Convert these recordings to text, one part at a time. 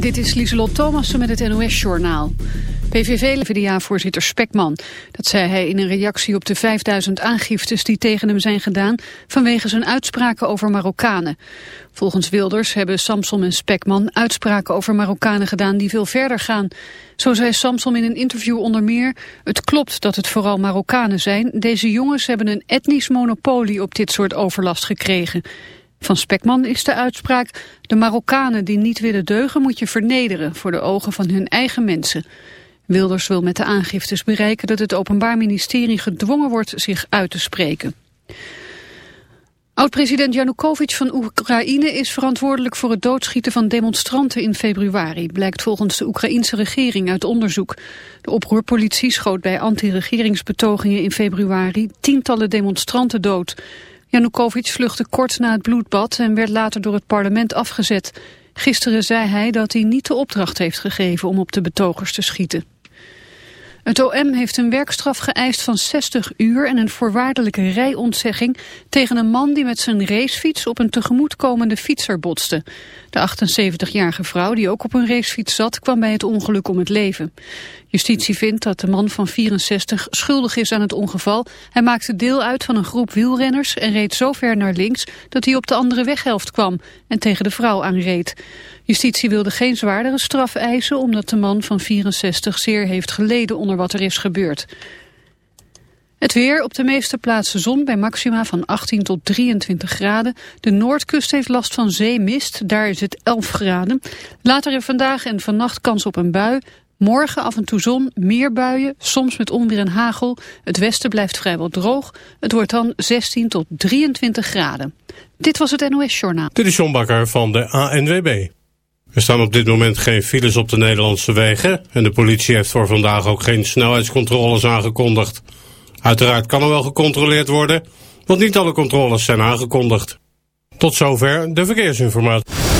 Dit is Lieselot Thomassen met het NOS-journaal. PVV-VDA-voorzitter Spekman. Dat zei hij in een reactie op de 5000 aangiftes die tegen hem zijn gedaan... vanwege zijn uitspraken over Marokkanen. Volgens Wilders hebben Samson en Spekman uitspraken over Marokkanen gedaan... die veel verder gaan. Zo zei Samson in een interview onder meer... het klopt dat het vooral Marokkanen zijn. Deze jongens hebben een etnisch monopolie op dit soort overlast gekregen... Van Spekman is de uitspraak... de Marokkanen die niet willen deugen moet je vernederen... voor de ogen van hun eigen mensen. Wilders wil met de aangiftes bereiken dat het Openbaar Ministerie gedwongen wordt zich uit te spreken. Oud-president Janukovic van Oekraïne is verantwoordelijk voor het doodschieten van demonstranten in februari, blijkt volgens de Oekraïense regering uit onderzoek. De oproerpolitie schoot bij anti-regeringsbetogingen in februari tientallen demonstranten dood. Janukovic vluchtte kort na het bloedbad en werd later door het parlement afgezet. Gisteren zei hij dat hij niet de opdracht heeft gegeven om op de betogers te schieten. Het OM heeft een werkstraf geëist van 60 uur en een voorwaardelijke rijontzegging tegen een man die met zijn racefiets op een tegemoetkomende fietser botste. De 78-jarige vrouw die ook op een racefiets zat kwam bij het ongeluk om het leven. Justitie vindt dat de man van 64 schuldig is aan het ongeval. Hij maakte deel uit van een groep wielrenners en reed zo ver naar links dat hij op de andere weghelft kwam en tegen de vrouw aanreed. Justitie wilde geen zwaardere straf eisen omdat de man van 64 zeer heeft geleden onder wat er is gebeurd. Het weer, op de meeste plaatsen zon bij maxima van 18 tot 23 graden. De noordkust heeft last van zeemist, daar is het 11 graden. Later in vandaag en vannacht kans op een bui. Morgen af en toe zon, meer buien, soms met onweer en hagel. Het westen blijft vrijwel droog. Het wordt dan 16 tot 23 graden. Dit was het NOS Journaal. Dit is John Bakker van de ANWB. Er staan op dit moment geen files op de Nederlandse wegen... en de politie heeft voor vandaag ook geen snelheidscontroles aangekondigd. Uiteraard kan er wel gecontroleerd worden, want niet alle controles zijn aangekondigd. Tot zover de verkeersinformatie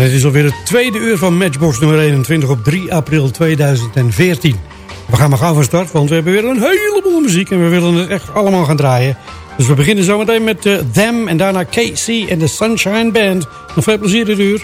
En het is alweer het tweede uur van Matchbox nummer 21 op 3 april 2014. We gaan maar gauw van start, want we hebben weer een heleboel muziek... en we willen het echt allemaal gaan draaien. Dus we beginnen zometeen met uh, Them en daarna KC en de Sunshine Band. Nog veel plezier dit uur.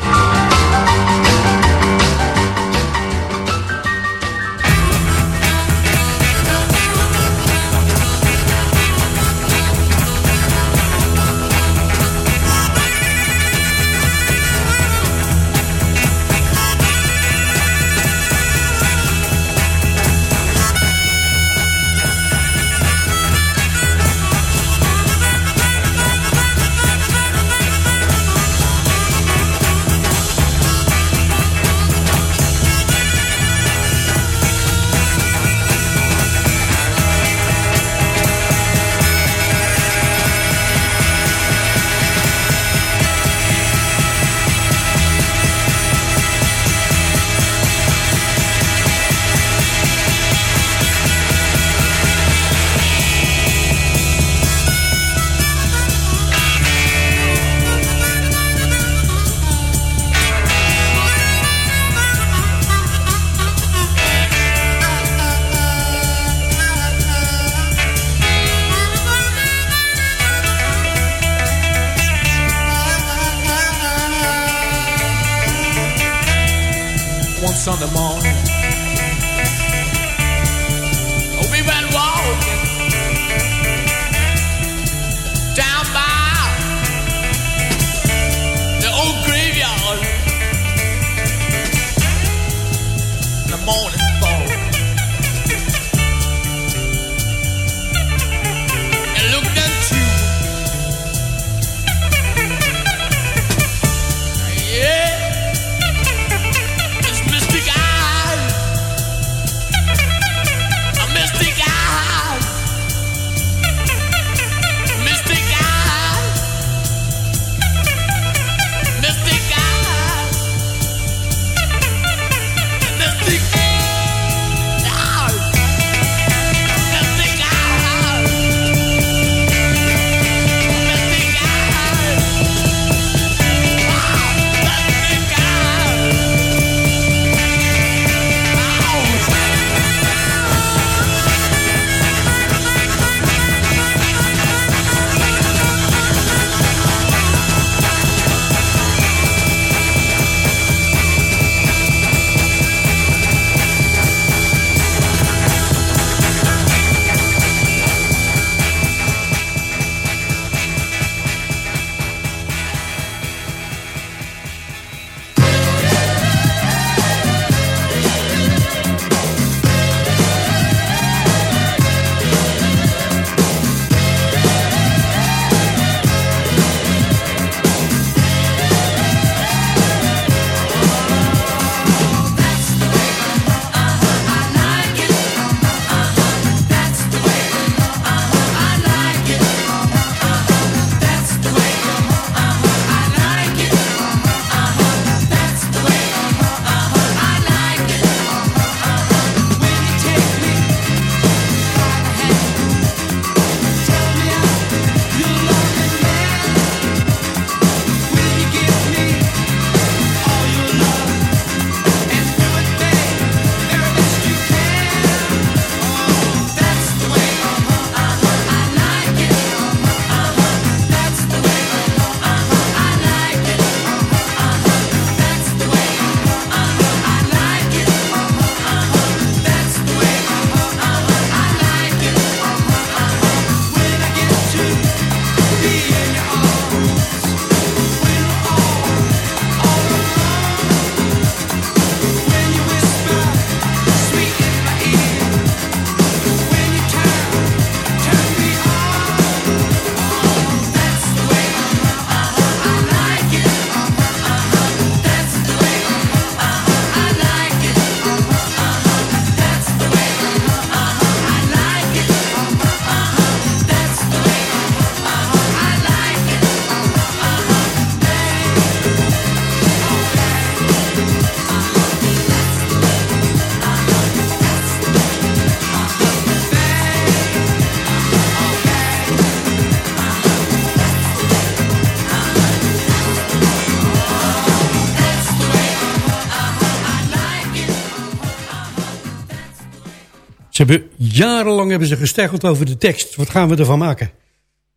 Ze hebben, jarenlang hebben ze gesteggeld over de tekst. Wat gaan we ervan maken?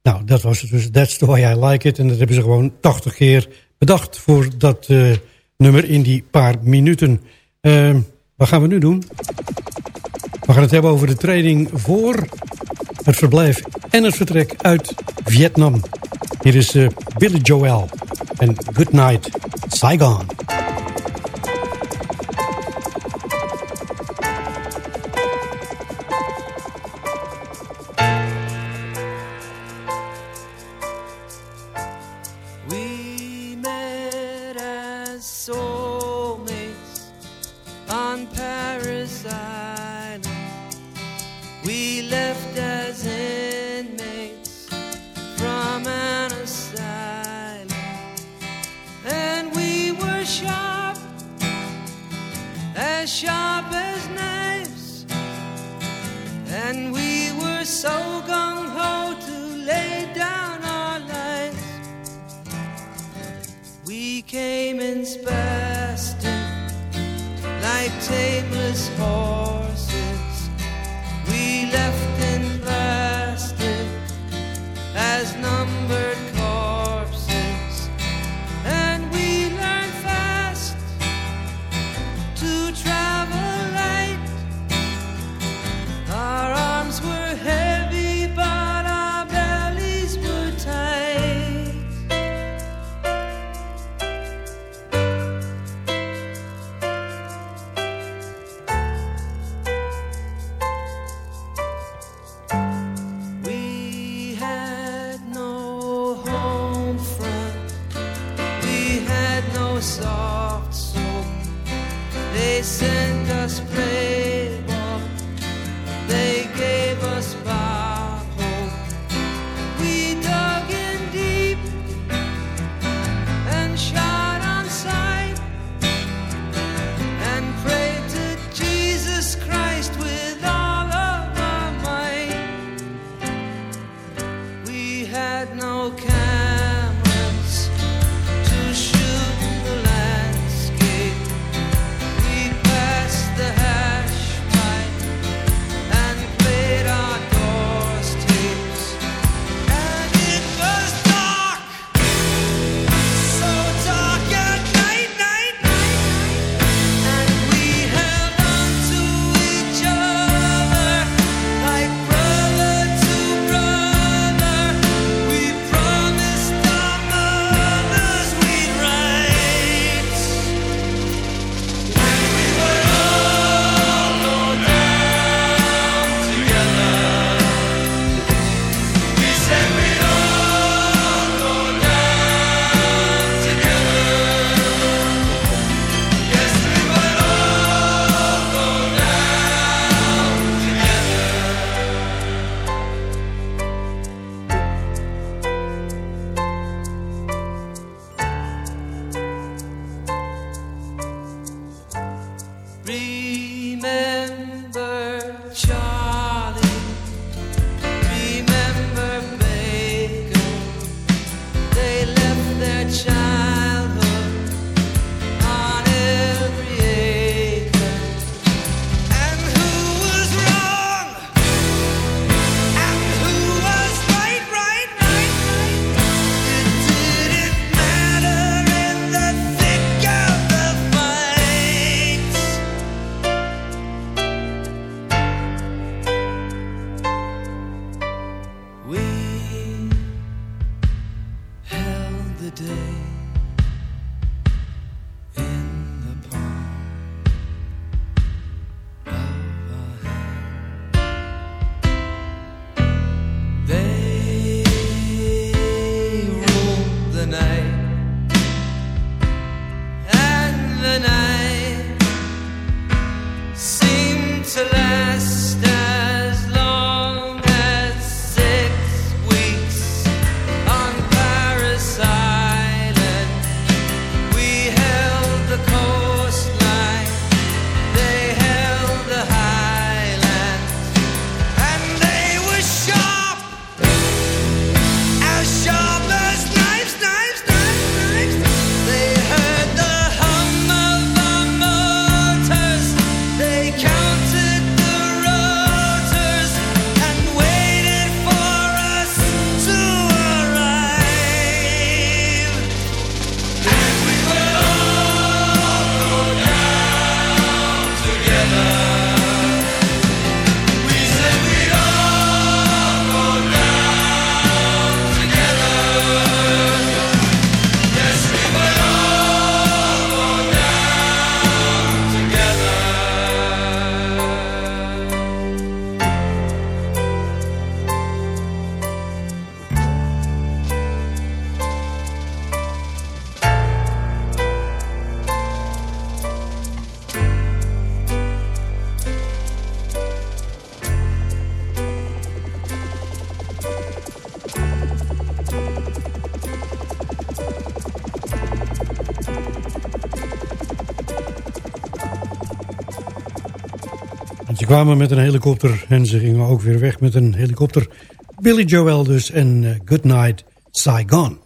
Nou, dat was het dus. That's the way I like it. En dat hebben ze gewoon 80 keer bedacht voor dat uh, nummer in die paar minuten. Uh, wat gaan we nu doen? We gaan het hebben over de training voor het verblijf en het vertrek uit Vietnam. Hier is uh, Billy Joel en Good Night Saigon. Amen. Kwamen met een helikopter en ze gingen ook weer weg met een helikopter. Billy Joel dus en uh, Good Night Saigon.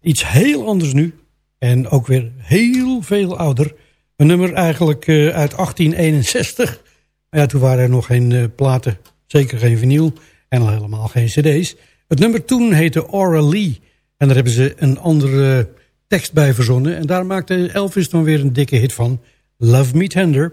Iets heel anders nu en ook weer heel veel ouder. Een nummer eigenlijk uh, uit 1861. Maar ja, toen waren er nog geen uh, platen, zeker geen vinyl en al helemaal geen cd's. Het nummer toen heette Aura Lee en daar hebben ze een andere tekst bij verzonnen. En daar maakte Elvis dan weer een dikke hit van. Love Me Tender.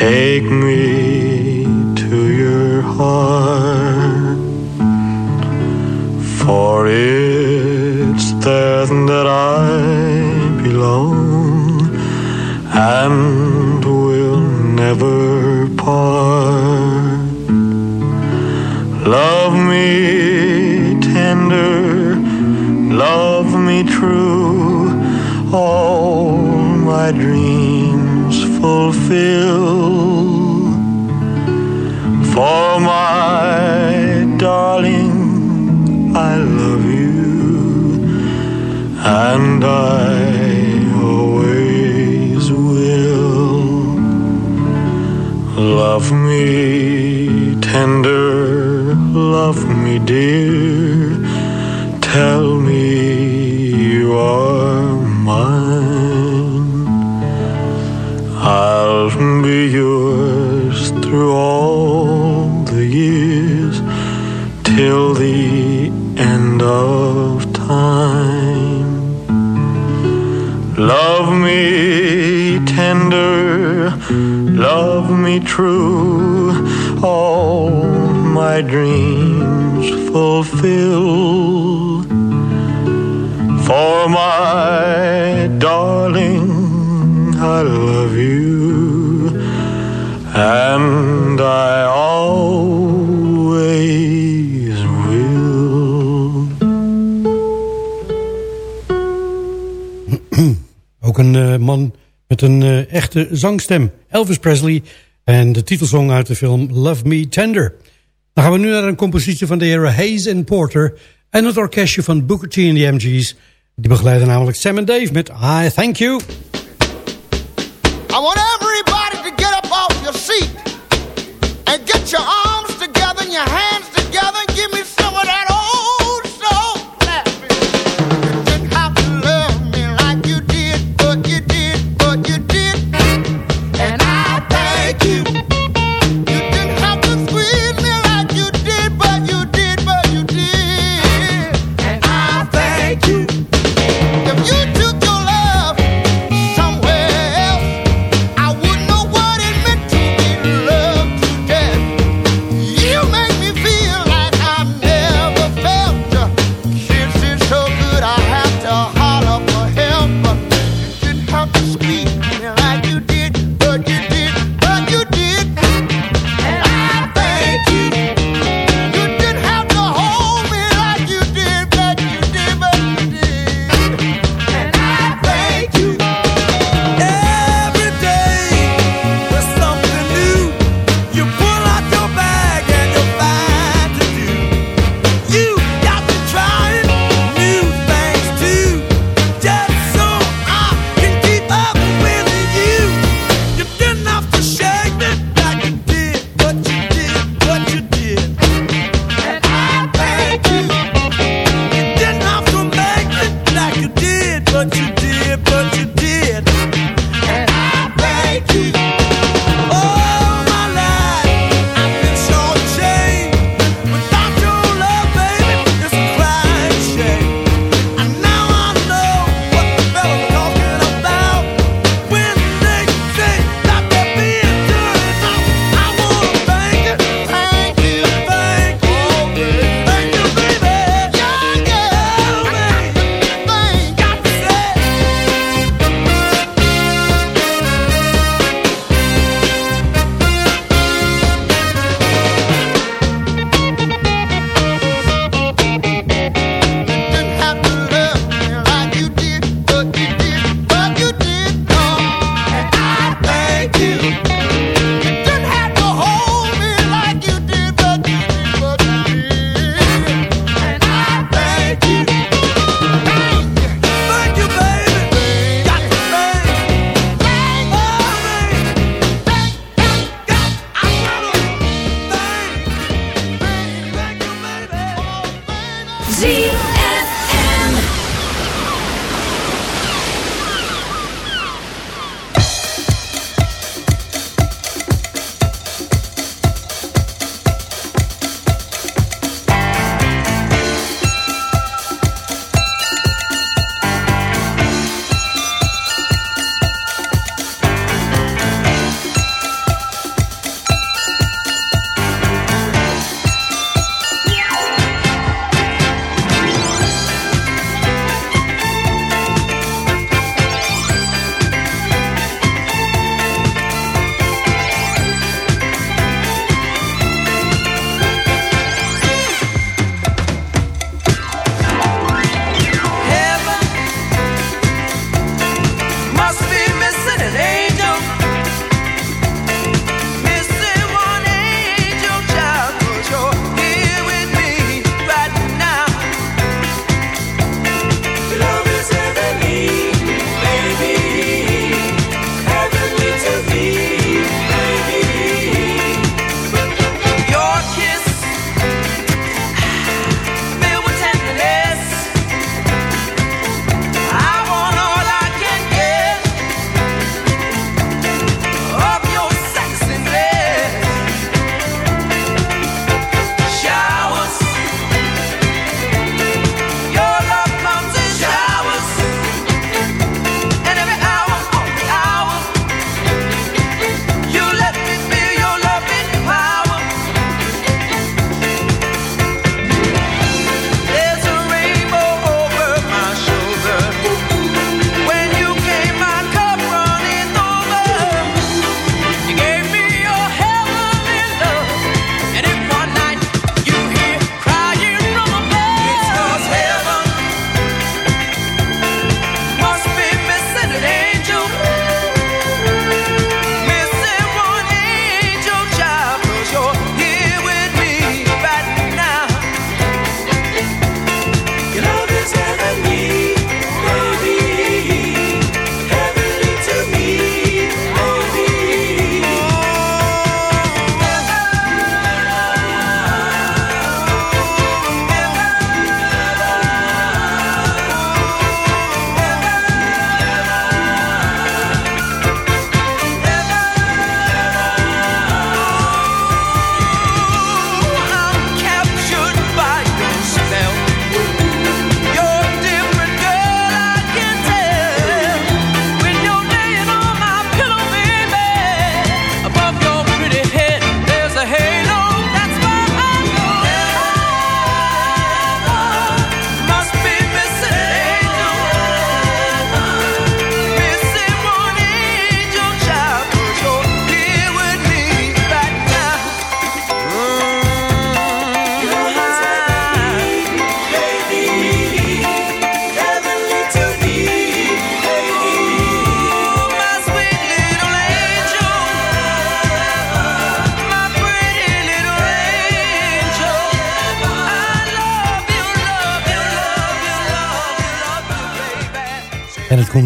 take me to your heart. For it's there that I belong and will never part. Love me tender, love me true, all my dreams For my darling, I love you, and I always will. Love me tender, love me dear, tell be yours through all the years till the end of time. Love me tender, love me true, all my dreams fulfill. Een eh, man met een eh, echte zangstem. Elvis Presley. En de titelsong uit de film Love Me Tender. Dan gaan we nu naar een compositie van de heren Hayes en Porter. En het orkestje van Booker T en de MG's. Die begeleiden namelijk Sam en Dave met I Thank You. I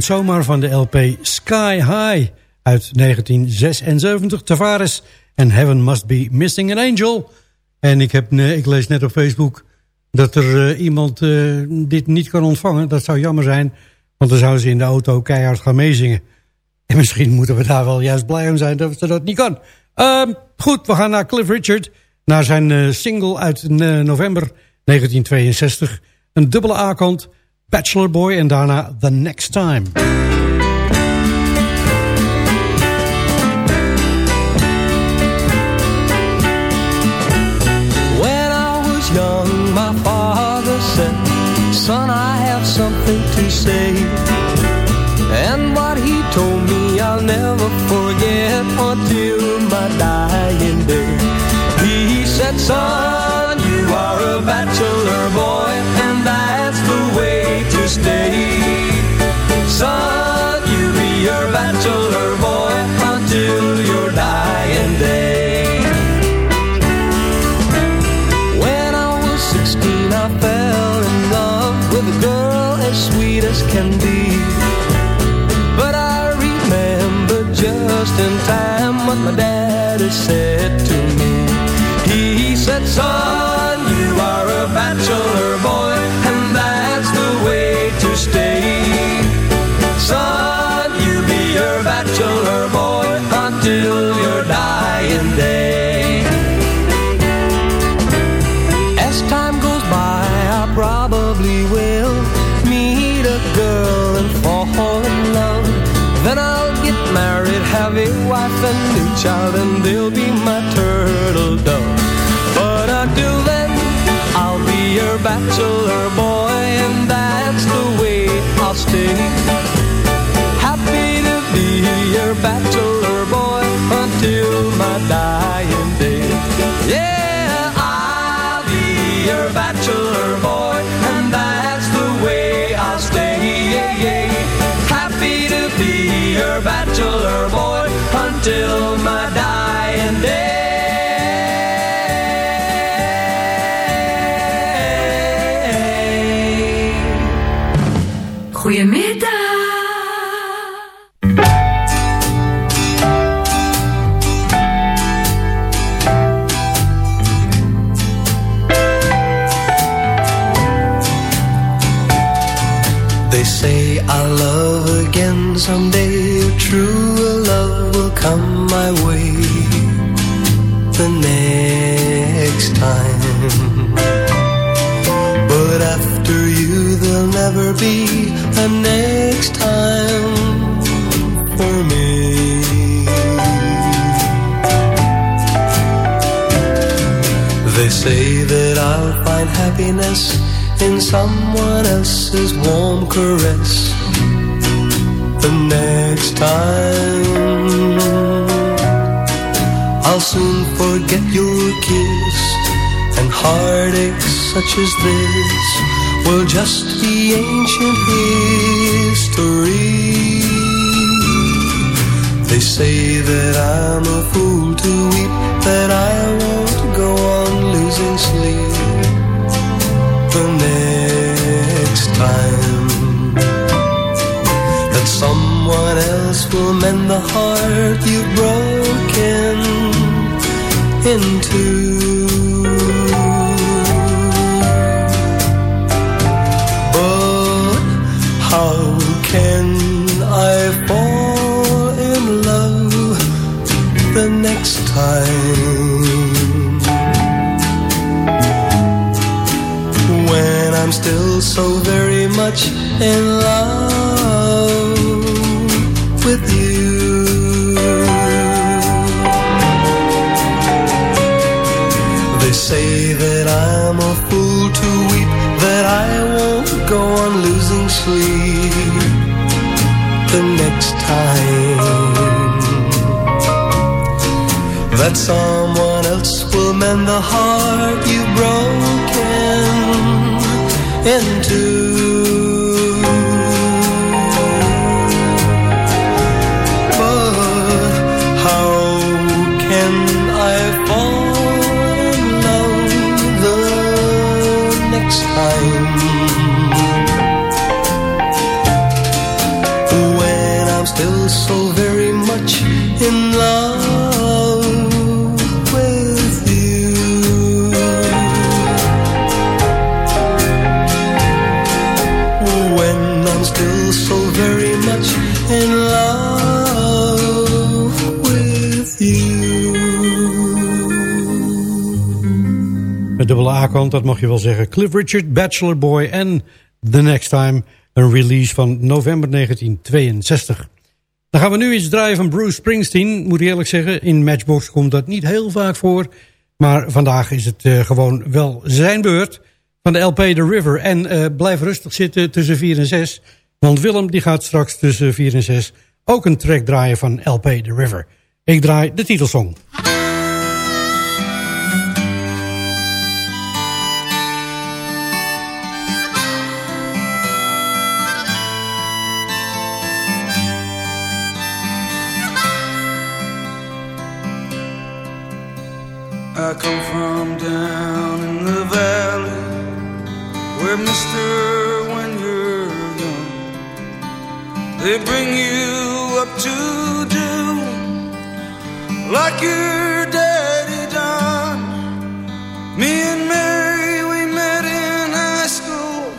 zomaar van de LP Sky High uit 1976. Tavares en Heaven Must Be Missing an Angel. En ik, heb, ik lees net op Facebook dat er uh, iemand uh, dit niet kan ontvangen. Dat zou jammer zijn, want dan zouden ze in de auto keihard gaan meezingen. En misschien moeten we daar wel juist blij om zijn dat ze dat niet kan. Uh, goed, we gaan naar Cliff Richard. Naar zijn uh, single uit november 1962. Een dubbele A-kant, Bachelor Boy en daarna The Next Time. When I was young, my father said, Son, I have something to say. And what he told me I'll never forget until my dying day. He said, Son, you are a bachelor boy, said to me. He said, son, you are a bachelor boy, and that's the way to stay. Son, child, and they'll be my turtle dove. But until then, I'll be your bachelor boy, and that's the way I'll stay. Happy to be your bachelor boy until my dying day. Yeah, I'll be your bachelor will come my way the next time. But after you, there'll never be a next time for me. They say that I'll find happiness in someone else's warm caress the next time. I'll soon forget your kiss and heartaches such as this will just be ancient history. They say that I'm a fool to weep, that I won't go on losing sleep the next time will mend the heart you've broken into. But how can I fall in love the next time? when I'm still so very much in love with you. They say that I'm a fool to weep, that I won't go on losing sleep the next time. That someone else will mend the heart you've broken into. Dat mag je wel zeggen. Cliff Richard, Bachelor Boy en The Next Time. Een release van november 1962. Dan gaan we nu iets draaien van Bruce Springsteen. Moet ik eerlijk zeggen, in Matchbox komt dat niet heel vaak voor. Maar vandaag is het uh, gewoon wel zijn beurt van de LP The River. En uh, blijf rustig zitten tussen 4 en 6. Want Willem die gaat straks tussen 4 en 6 ook een track draaien van LP The River. Ik draai de titelsong. They bring you up to do like your daddy done. Me and Mary, we met in high school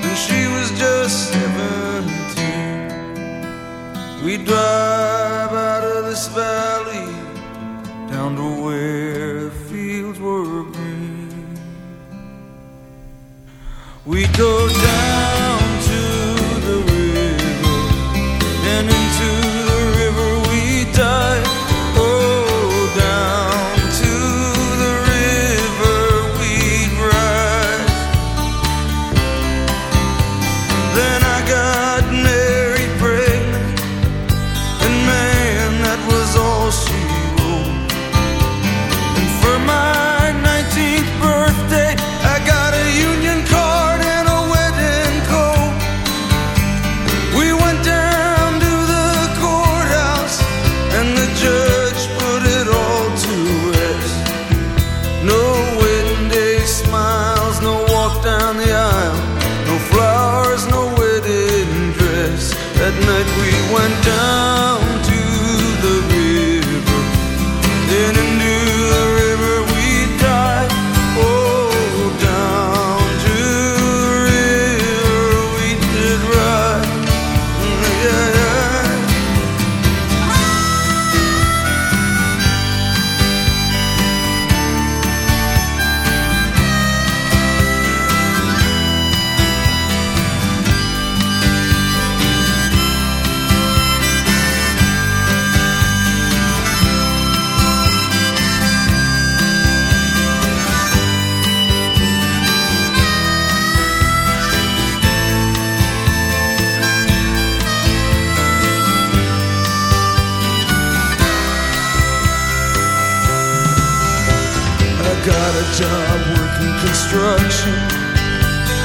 when she was just 17. We drive out of this valley down to where the fields were green. We go down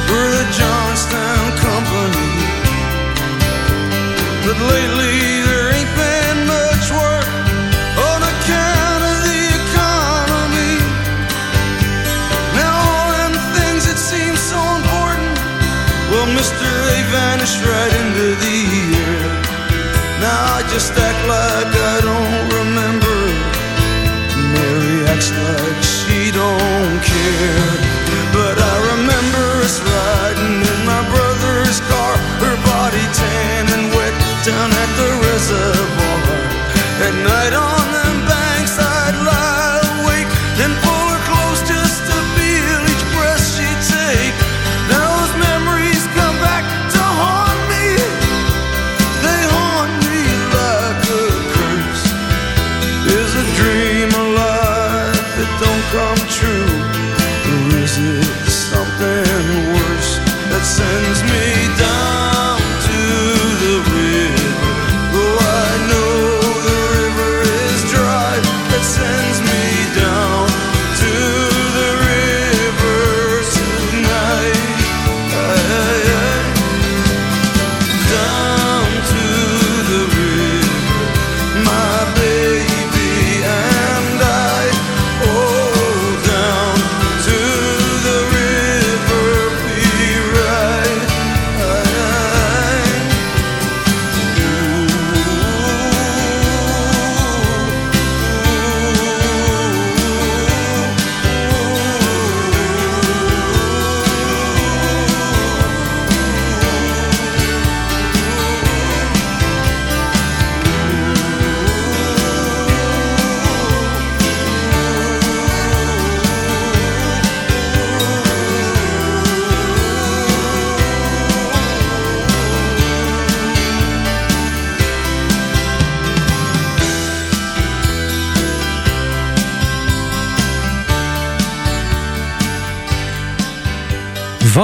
for the Johnstown Company. But lately there ain't been much work on account of the economy. Now all them things that so important, well, Mister, right into the air. Now I just act like I don't remember. Mary acts like she don't care.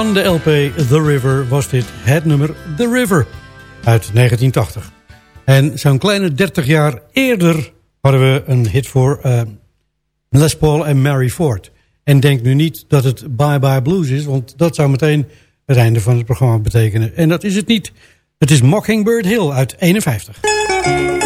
Van de LP The River was dit het nummer The River uit 1980. En zo'n kleine 30 jaar eerder hadden we een hit voor uh, Les Paul en Mary Ford. En denk nu niet dat het Bye Bye Blues is, want dat zou meteen het einde van het programma betekenen. En dat is het niet. Het is Mockingbird Hill uit 51.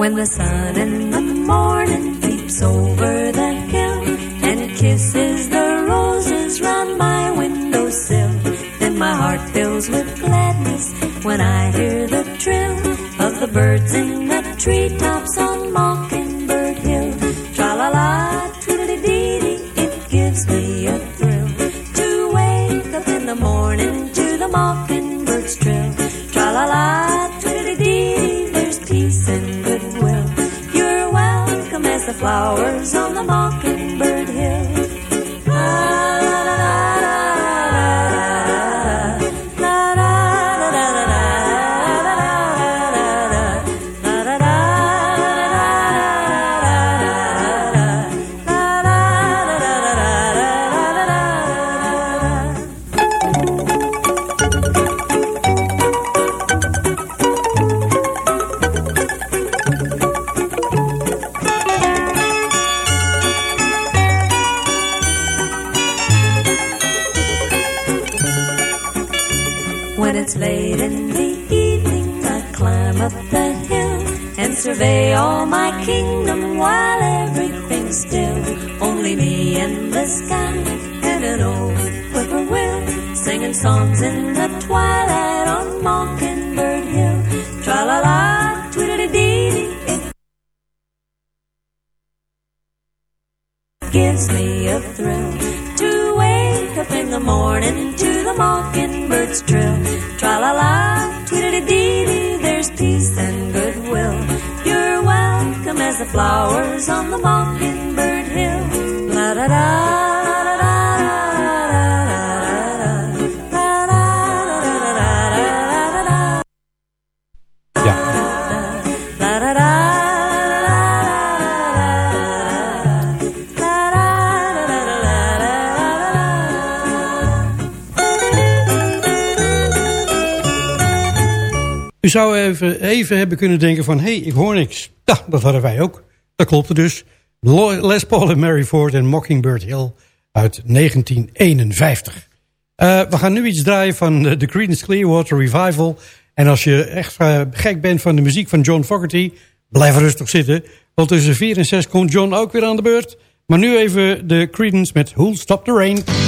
When the sun in the morning peeps over the hill and kisses the roses round my windowsill, then my heart fills with gladness when I hear the trill of the birds in the treetops on Mockingbird flowers on the mockingbird it's late in the evening, I climb up the hill and survey all my kingdom while everything's still. Only me and the sky and an old whippoorwill singing songs in the twilight on Mockingbird Hill. Tra la la, twiddly dee dee, gives me a thrill to wake up in the morning to the mockingbird's trill. Tra la la, tweedly dee dee, there's peace and goodwill. You're welcome as the flowers on the mockingbird hill. La da da U zou even, even hebben kunnen denken van... hé, hey, ik hoor niks. Ja, dat hadden wij ook. Dat klopte dus. Les Paul en Mary Ford en Mockingbird Hill uit 1951. Eh, we gaan nu iets draaien van de Creedence Clearwater Revival. En als je echt eh, gek bent van de muziek van John Fogerty... blijf rustig zitten. Want tussen 4 en 6 komt John ook weer aan de beurt. Maar nu even de Creedence met Who'll Stop the Rain.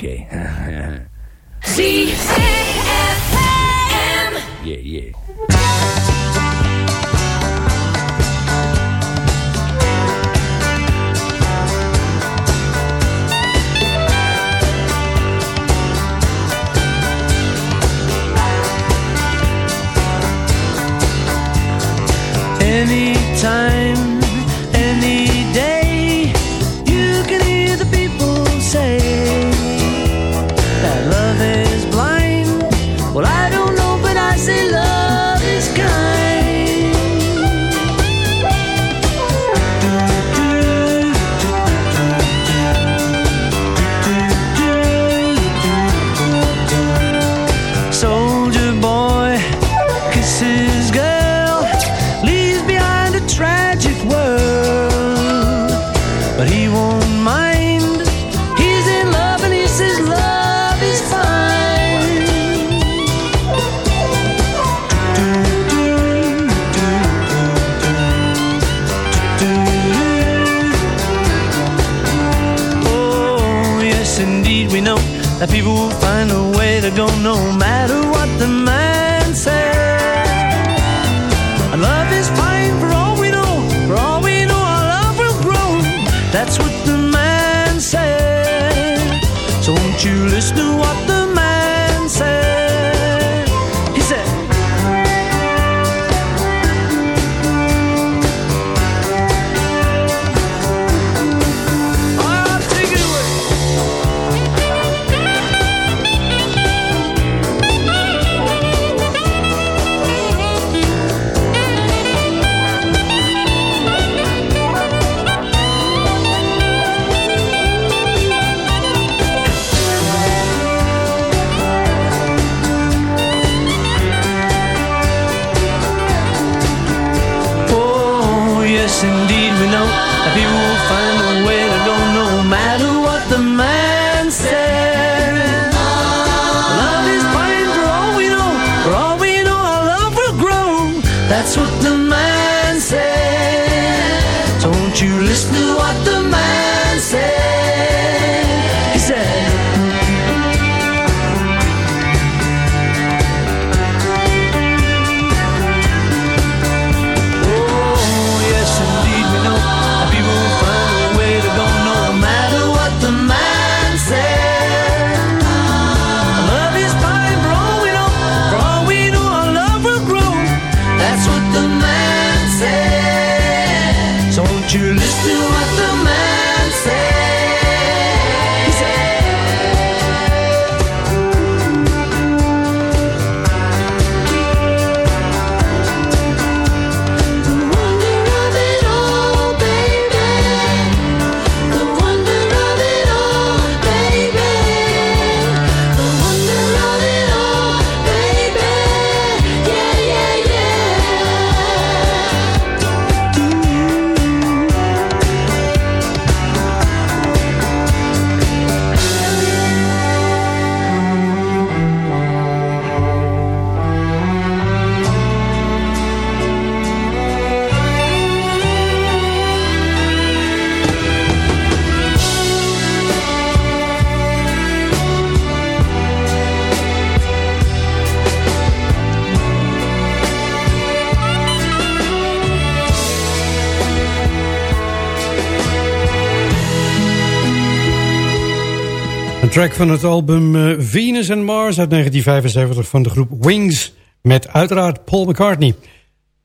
Oké. Okay. Track van het album eh, Venus and Mars uit 1975 van de groep Wings. Met uiteraard Paul McCartney.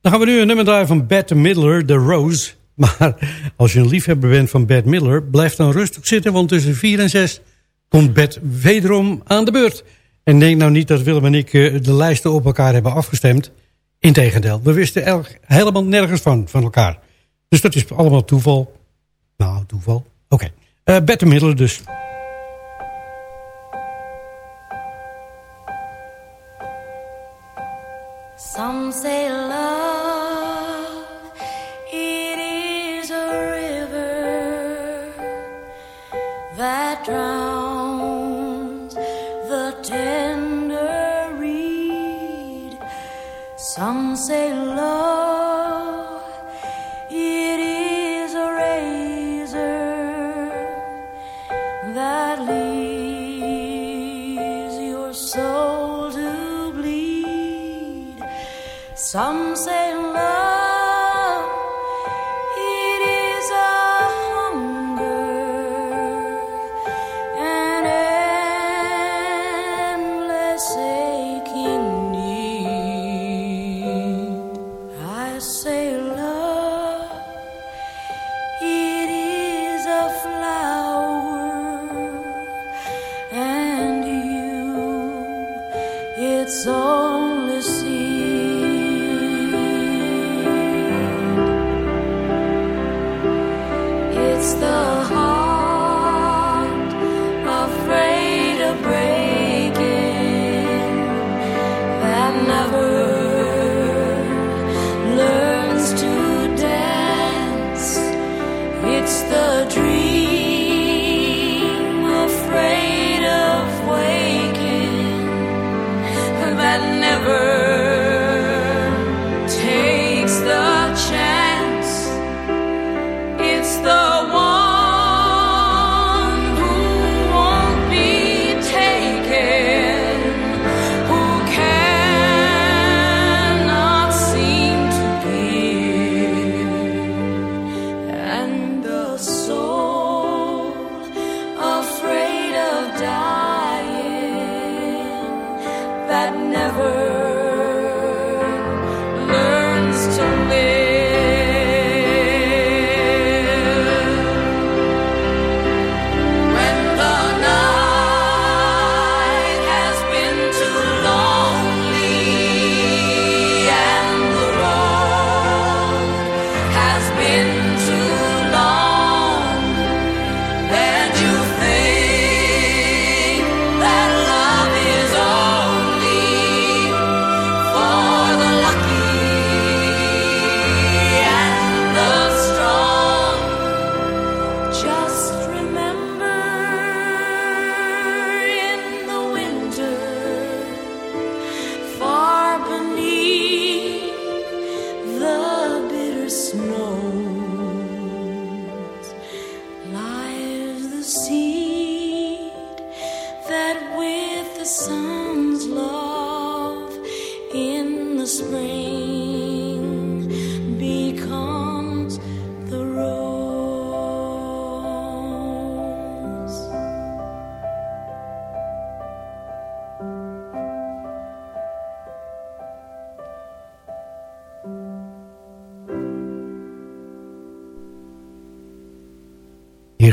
Dan gaan we nu een nummer draaien van Bette Midler, The Rose. Maar als je een liefhebber bent van Bette Midler... blijf dan rustig zitten, want tussen 4 en 6 komt Bette wederom aan de beurt. En denk nou niet dat Willem en ik eh, de lijsten op elkaar hebben afgestemd. Integendeel, we wisten helemaal nergens van, van elkaar. Dus dat is allemaal toeval. Nou, toeval. Oké. Eh, Bette Midler dus. Some say love, it is a river that drowns the tender reed. Some say love, endless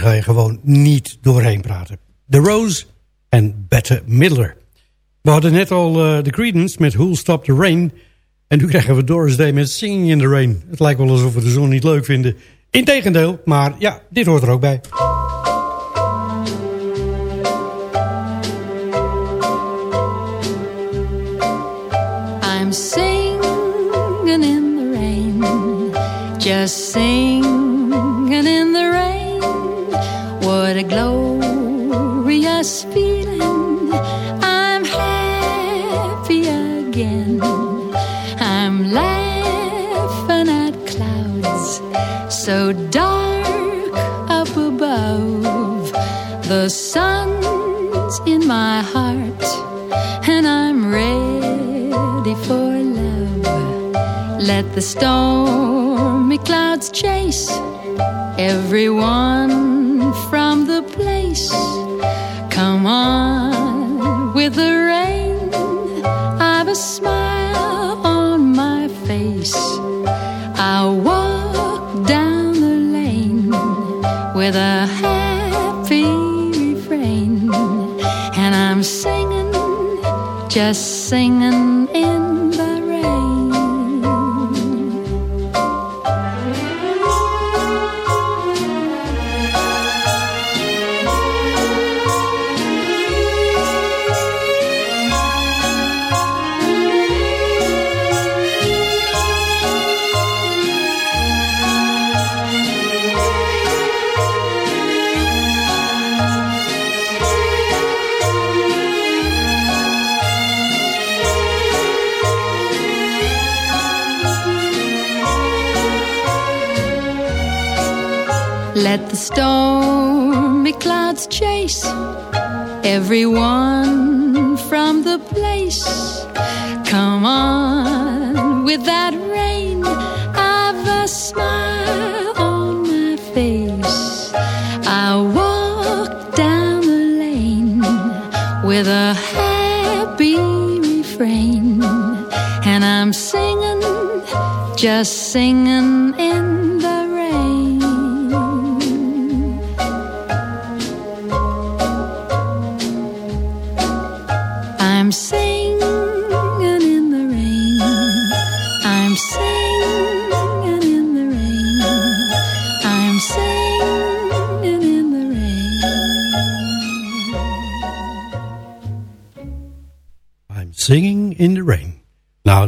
ga je gewoon niet doorheen praten. The Rose en Bette Midler. We hadden net al eh, The Creedence met Who'll Stop the Rain. En nu krijgen we Doris Day met Singing in the Rain. Het lijkt wel alsof we de zon niet leuk vinden. Integendeel, maar ja, dit hoort er ook bij. The stormy clouds chase everyone from the place. Come on with the rain. I've a smile on my face. I'll walk down the lane with a happy refrain. And I'm singing, just singing Let the stormy clouds chase everyone from the place. Come on with that rain. I've a smile on my face. I walk down the lane with a happy refrain. And I'm singing, just singing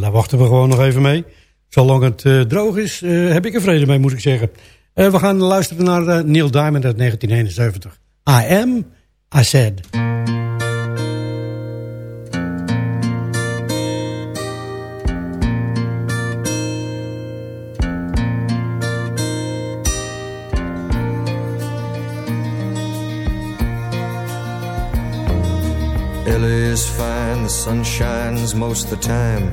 daar wachten we gewoon nog even mee. Zolang het eh, droog is, eh, heb ik er vrede mee, moet ik zeggen. Eh, we gaan luisteren naar Neil Diamond uit 1971. I am, I said. LA is fine, the sun shines most the time.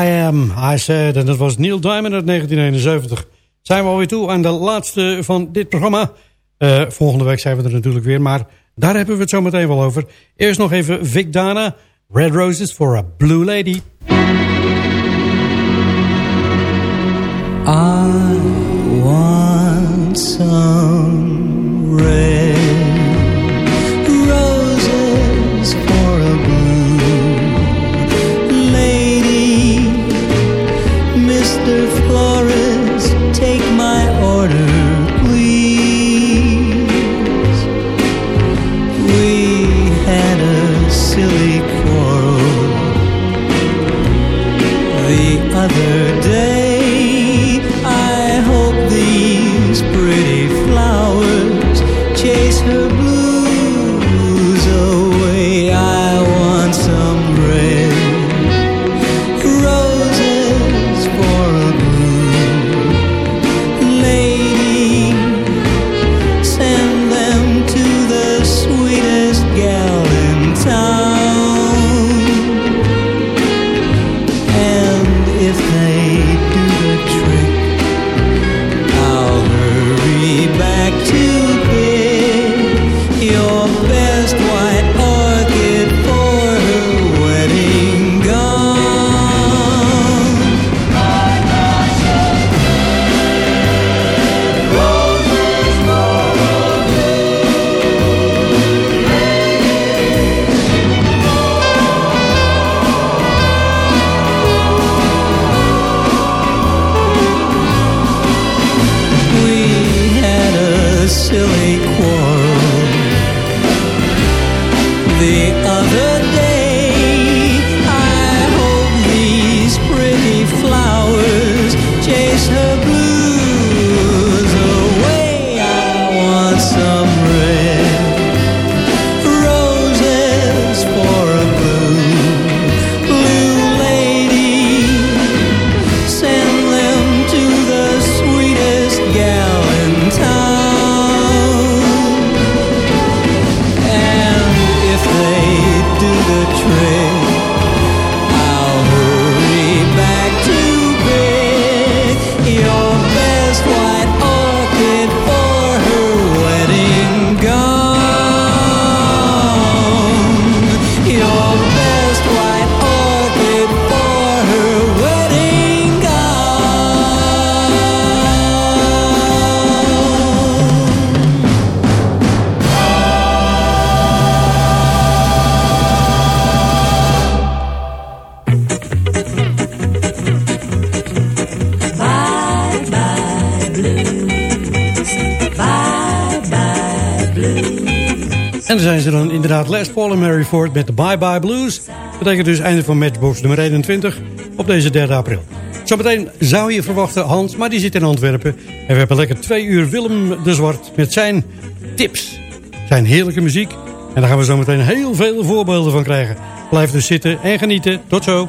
I am, I said. En dat was Neil Diamond uit 1971. Zijn we alweer toe aan de laatste van dit programma. Eh, volgende week zijn we er natuurlijk weer. Maar daar hebben we het zo meteen wel over. Eerst nog even Vic Dana. Red Roses for a Blue Lady. I want some red Met de Bye Bye Blues. Betekent dus einde van Matchbox nummer 21 op deze 3 april. Zometeen zou je verwachten Hans, maar die zit in Antwerpen. En we hebben lekker twee uur Willem de Zwart met zijn tips. Zijn heerlijke muziek. En daar gaan we zo meteen heel veel voorbeelden van krijgen. Blijf dus zitten en genieten. Tot zo.